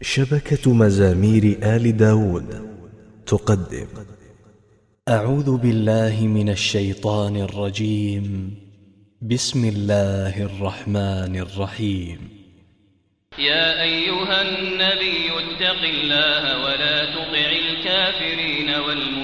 شبكة مزامير آل داود تقدم. أعوذ بالله من الشيطان الرجيم. بسم الله الرحمن الرحيم. يا أيها النبي اتق الله ولا تطع الكافرين والمنافقين.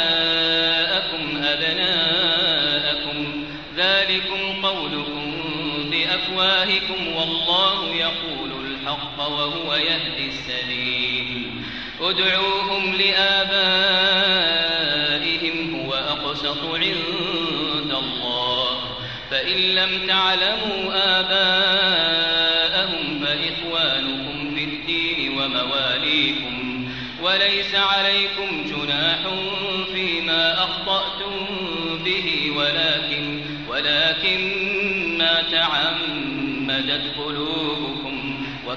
وهو يهدي السبيل. ادعوهم لآبائهم هو أقسط عند الله. فإن لم تعلموا آباءهم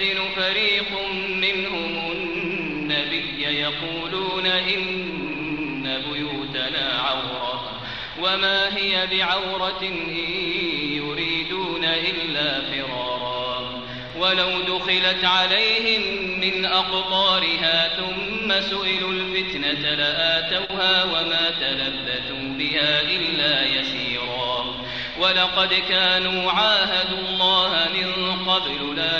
ويستأذن فريق منهم النبي يقولون إن بيوتنا عورة وما هي بعورة إن يريدون إلا فرارا ولو دخلت عليهم من أقطارها ثم سئلوا الفتنة لآتوها وما تلبثوا بها إلا يسيرا ولقد كانوا عاهدوا الله من قبل لا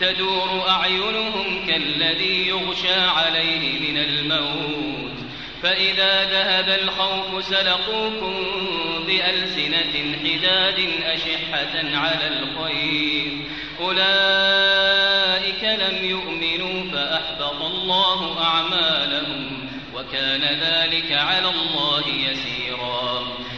تدور أعينهم كالذي يغشى عليه من الموت. فإذا ذهب الخوف سلقوكم بألسنة حداد أشحة على الخير. أولئك لم يؤمنوا فأحبط الله أعمالهم وكان ذلك على الله يسيرا.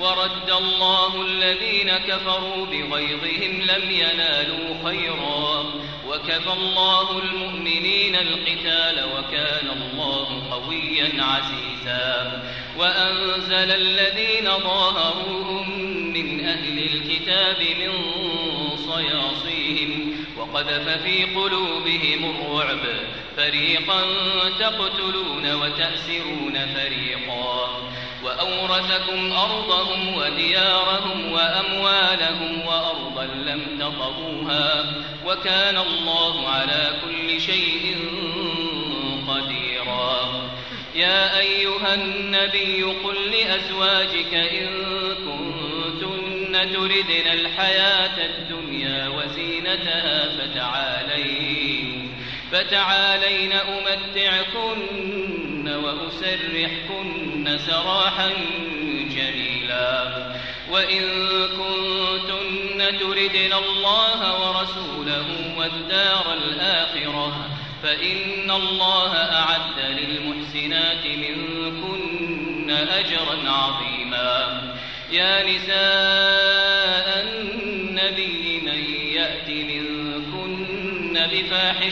ورد الله الذين كفروا بغيظهم لم ينالوا خيرا. وكفى الله المؤمنين القتال وكان الله قويا عزيزا. وأنزل الذين ظاهروهم من أهل الكتاب من صياصيهم وقذف في قلوبهم الرعب. فريقا تقتلون وتأسرون فريقا. وأورثكم أرضهم وديارهم وأموالهم وأرضا لم تطروها وكان الله على كل شيء قديرا. يا أيها النبي قل لأزواجك إن كنتن تردن الحياة الدنيا وزينتها فتعالين فتعالين أمتعكن وأسرحكن سراحا جميلا. وإن كنتن تردن الله ورسوله والدار الآخرة فإن الله أعد للمحسنات منكن أجرا عظيما. يا نساء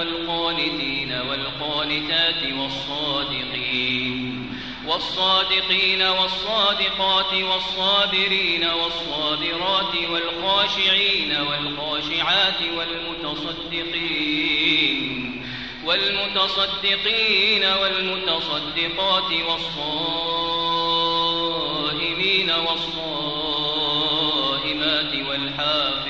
والقانتين والقانتات والصادقين والصادقين والصادقات والصابرين والصابرات والخاشعين والخاشعات والمتصدقين والمتصدقين والمتصدقات والصائمين والصائمات والحافظين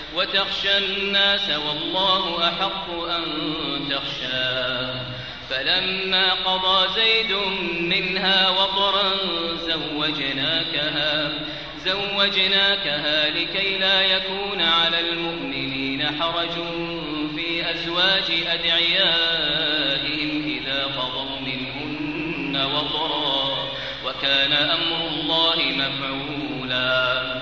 وتخشى الناس والله أحق أن تخشاه. فلما قضى زيد منها وطرا زوجناكها زوجناكها لكي لا يكون على المؤمنين حرج في أزواج أدعيائهم إذا قضوا منهن وطرا وكان أمر الله مفعولا.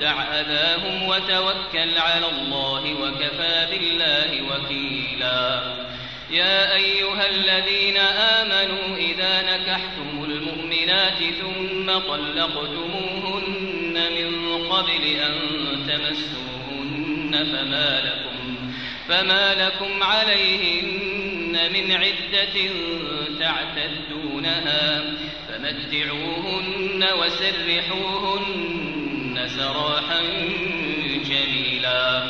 ودع أذاهم وتوكل على الله وكفى بالله وكيلا. يا أيها الذين آمنوا إذا نكحتم المؤمنات ثم طلقتموهن من قبل أن تمسوهن فما لكم فما لكم عليهن من عدة تعتدونها فمتعوهن وسرحوهن سراحا جميلا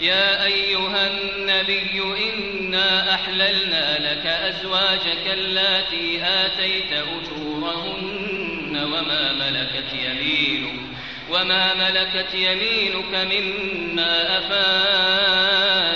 يا أيها النبي إنا أحللنا لك أزواجك اللاتي آتيت أجورهن وما ملكت يمينك وما ملكت يمينك مما أفاء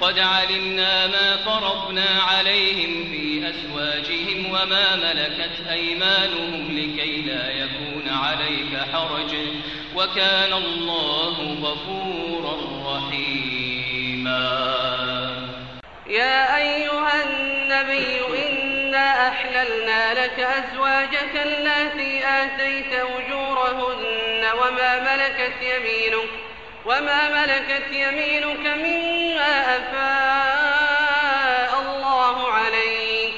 قد علمنا ما فرضنا عليهم في أزواجهم وما ملكت أيمانهم لكي لا يكون عليك حرج. وكان الله غفورا رحيما. يا أيها النبي إنا أحللنا لك أزواجك التي آتيت أجورهن وما ملكت يمينك وما ملكت يمينك مما أفاء الله عليك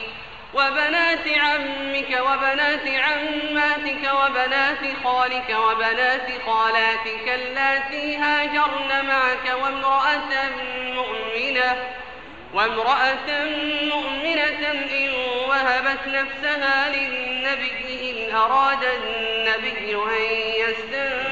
وبنات عمك وبنات عماتك وبنات خالك وبنات خالاتك اللاتي هاجرن معك وامرأة مؤمنة وامرأة مؤمنة إن وهبت نفسها للنبي إن أراد النبي أن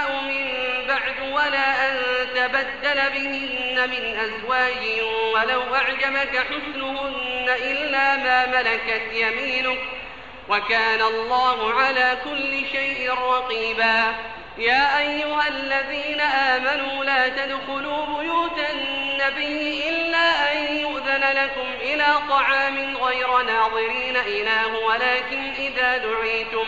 ولا أن تبدل بهن من أزواج ولو أعجبك حسنهن إلا ما ملكت يمينك وكان الله على كل شيء رقيبا. يا أيها الذين آمنوا لا تدخلوا بيوت النبي إلا أن يؤذن لكم إلى طعام غير ناظرين إله ولكن إذا دعيتم.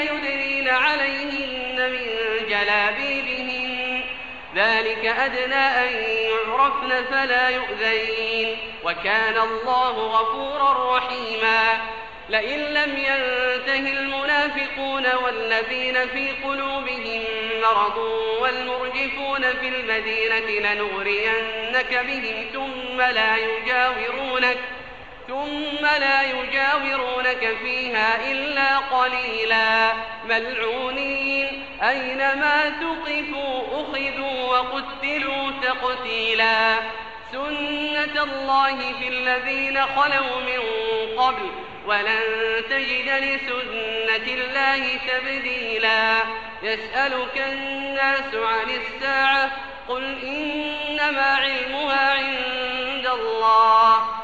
يدنين عليهن من جلابيبهن. ذلك أدنى أن يعرفن فلا يؤذين. وكان الله غفورا رحيما. لئن لم ينته المنافقون والذين في قلوبهم مرض والمرجفون في المدينة لنغرينك بهم ثم لا يجاورونك. ثم لا يجاورونك فيها إلا قليلا. ملعونين أينما تقفوا أخذوا وقتلوا تقتيلا. سنة الله في الذين خلوا من قبل ولن تجد لسنة الله تبديلا. يسألك الناس عن الساعة قل إنما علمها عند الله.